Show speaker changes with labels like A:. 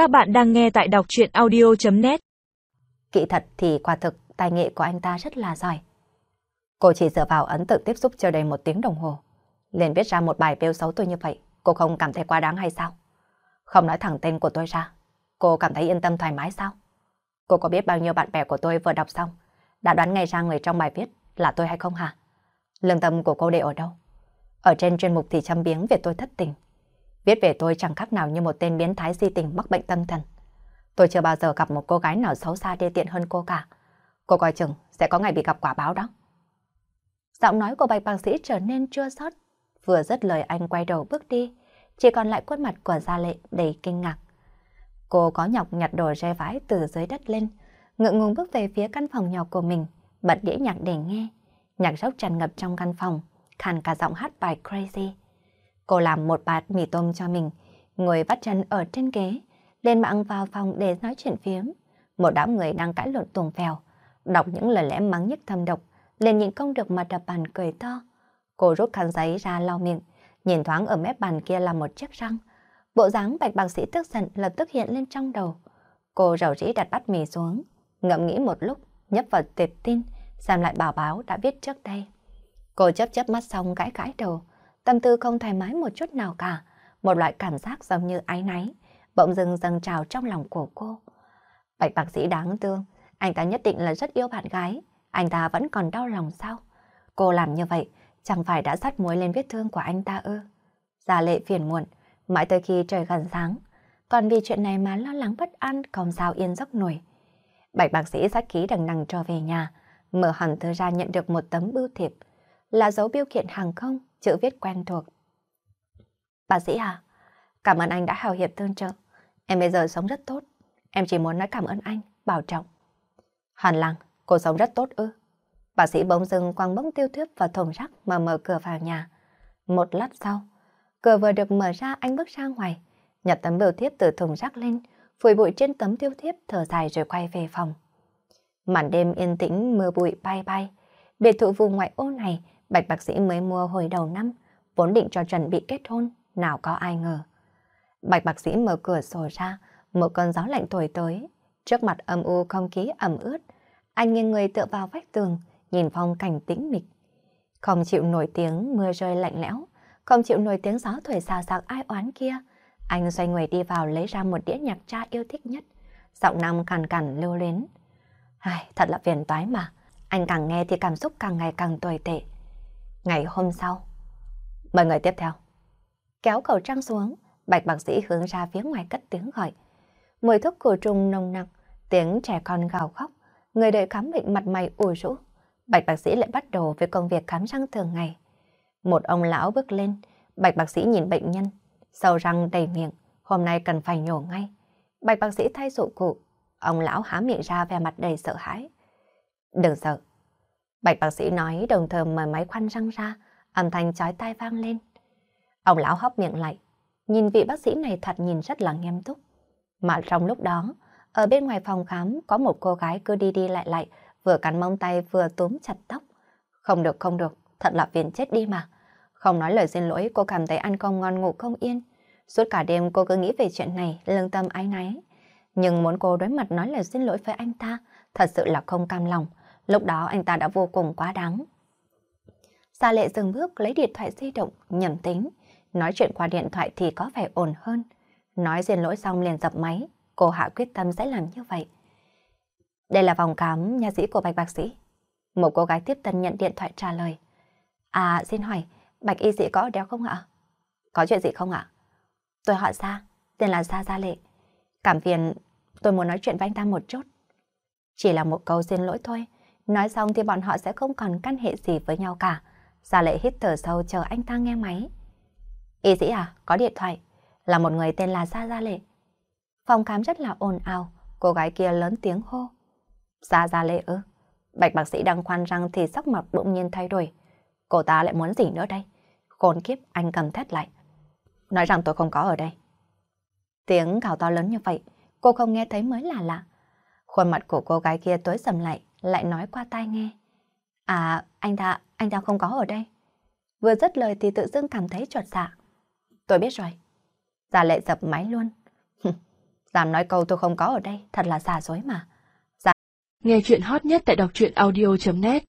A: Các bạn đang nghe tại đọc chuyện audio.net
B: Kỹ thật thì quả thực tài nghệ của anh ta rất là giỏi. Cô chỉ dựa vào ấn tượng tiếp xúc chưa đầy một tiếng đồng hồ. liền viết ra một bài bêu xấu tôi như vậy, cô không cảm thấy quá đáng hay sao? Không nói thẳng tên của tôi ra, cô cảm thấy yên tâm thoải mái sao? Cô có biết bao nhiêu bạn bè của tôi vừa đọc xong, đã đoán ngay ra người trong bài viết là tôi hay không hả? Lương tâm của cô để ở đâu? Ở trên chuyên mục thì châm biếng về tôi thất tình. Viết về tôi chẳng khác nào như một tên biến thái di tình mắc bệnh tâm thần. Tôi chưa bao giờ gặp một cô gái nào xấu xa đê tiện hơn cô cả. Cô coi chừng sẽ có ngày bị gặp quả báo đó. Giọng nói của bạch bác sĩ trở nên chua xót. Vừa dứt lời anh quay đầu bước đi, chỉ còn lại khuôn mặt của Gia Lệ đầy kinh ngạc. Cô có nhọc nhặt đồ re vái từ dưới đất lên, ngượng ngùng bước về phía căn phòng nhỏ của mình, bật đĩa nhạc để nghe. Nhạc rốc tràn ngập trong căn phòng, khàn cả giọng hát bài Crazy. Cô làm một bát mì tôm cho mình, ngồi vắt chân ở trên ghế, lên mạng vào phòng để nói chuyện phiếm. Một đám người đang cãi lộn tuồng phèo, đọc những lời lẽ mắng nhất thâm độc, lên nhịn công được mà đập bàn cười to. Cô rút khăn giấy ra lau miệng, nhìn thoáng ở mép bàn kia là một chiếc răng. Bộ dáng bạch bác sĩ tức giận lập tức hiện lên trong đầu. Cô rầu rĩ đặt bát mì xuống, ngậm nghĩ một lúc, nhấp vào tệp tin, xem lại bảo báo đã viết trước đây. Cô chấp chấp mắt xong gãi gãi đầu, tâm tư không thoải mái một chút nào cả, một loại cảm giác giống như ái náy, bỗng dưng dâng trào trong lòng của cô. Bạch bác sĩ đáng thương, anh ta nhất định là rất yêu bạn gái, anh ta vẫn còn đau lòng sao? Cô làm như vậy, chẳng phải đã sắt muối lên vết thương của anh ta ư? Gia lệ phiền muộn, mãi tới khi trời gần sáng, còn vì chuyện này mà lo lắng bất an không sao yên giấc nổi. Bạch bác sĩ sách khí đằng đằng trở về nhà, mở hẳn thư ra nhận được một tấm bưu thiệp, là dấu biêu kiện hàng không, chữ viết quen thuộc. Bác sĩ à, cảm ơn anh đã hào hiệp tương trợ. Em bây giờ sống rất tốt. Em chỉ muốn nói cảm ơn anh, bảo trọng. Hàn lăng, cô sống rất tốt ư. Bác sĩ bỗng dưng quăng bóng tiêu thuyết vào thùng rác mà mở cửa vào nhà. Một lát sau, cửa vừa được mở ra anh bước ra ngoài, nhặt tấm biểu thiếp từ thùng rác lên, phủi bụi trên tấm tiêu thiếp thở dài rồi quay về phòng. Màn đêm yên tĩnh mưa bụi bay bay. Biệt thự vùng ngoại ô này Bạch bác sĩ mới mua hồi đầu năm, vốn định cho Trần bị kết hôn, nào có ai ngờ. Bạch bác sĩ mở cửa sổ ra, một cơn gió lạnh thổi tới, trước mặt âm u không khí ẩm ướt. Anh nghiêng người tựa vào vách tường, nhìn phong cảnh tĩnh mịch. Không chịu nổi tiếng mưa rơi lạnh lẽo, không chịu nổi tiếng gió thổi xào xạc ai oán kia. Anh xoay người đi vào lấy ra một đĩa nhạc cha yêu thích nhất. Giọng nam cằn cằn lưu luyến. Ai, thật là phiền toái mà. Anh càng nghe thì cảm xúc càng ngày càng tồi tệ. Ngày hôm sau, mời người tiếp theo. Kéo cầu trăng xuống, bạch bác sĩ hướng ra phía ngoài cất tiếng gọi. Mùi thuốc cổ trùng nồng nặc, tiếng trẻ con gào khóc, người đợi khám bệnh mặt mày ủ rũ. Bạch bác sĩ lại bắt đầu với công việc khám răng thường ngày. Một ông lão bước lên, bạch bác sĩ nhìn bệnh nhân, sâu răng đầy miệng, hôm nay cần phải nhổ ngay. Bạch bác sĩ thay dụng cụ, ông lão há miệng ra vẻ mặt đầy sợ hãi. Đừng sợ, Bạch bác sĩ nói đồng thời mở máy khoan răng ra, âm thanh chói tai vang lên. Ông lão hóc miệng lại, nhìn vị bác sĩ này thật nhìn rất là nghiêm túc. Mà trong lúc đó, ở bên ngoài phòng khám có một cô gái cứ đi đi lại lại, vừa cắn mông tay vừa túm chặt tóc. Không được không được, thật là phiền chết đi mà. Không nói lời xin lỗi, cô cảm thấy ăn không ngon ngủ không yên. Suốt cả đêm cô cứ nghĩ về chuyện này, lương tâm ái náy. Nhưng muốn cô đối mặt nói lời xin lỗi với anh ta, thật sự là không cam lòng. Lúc đó anh ta đã vô cùng quá đáng. Gia lệ dừng bước lấy điện thoại di động, nhầm tính. Nói chuyện qua điện thoại thì có vẻ ổn hơn. Nói xin lỗi xong liền dập máy, cô hạ quyết tâm sẽ làm như vậy. Đây là vòng cám nhà sĩ của Bạch Bác Sĩ. Một cô gái tiếp tân nhận điện thoại trả lời. À, xin hỏi, Bạch Y sĩ có đeo không ạ? Có chuyện gì không ạ? Tôi họ Sa, tên là Sa Gia Lệ. Cảm phiền, tôi muốn nói chuyện với anh ta một chút. Chỉ là một câu xin lỗi thôi, Nói xong thì bọn họ sẽ không còn căn hệ gì với nhau cả. Gia lệ hít thở sâu chờ anh ta nghe máy. Y sĩ à, có điện thoại. Là một người tên là Gia Gia Lệ. Phòng khám rất là ồn ào, cô gái kia lớn tiếng hô. Gia Gia Lệ ư? Bạch bác sĩ đang khoan răng thì sắc mặt bỗng nhiên thay đổi. Cô ta lại muốn gì nữa đây? Khốn kiếp, anh cầm thét lại. Nói rằng tôi không có ở đây. Tiếng gào to lớn như vậy, cô không nghe thấy mới là lạ. Khuôn mặt của cô gái kia tối sầm lại, lại nói qua tai nghe. À, anh ta, anh ta không có ở đây. Vừa dứt lời thì tự dưng cảm thấy trột dạ. Tôi biết rồi. giả lệ dập máy luôn. Dám nói câu tôi không có ở đây, thật là giả dối mà.
A: giả Nghe chuyện hot nhất tại đọc truyện audio.net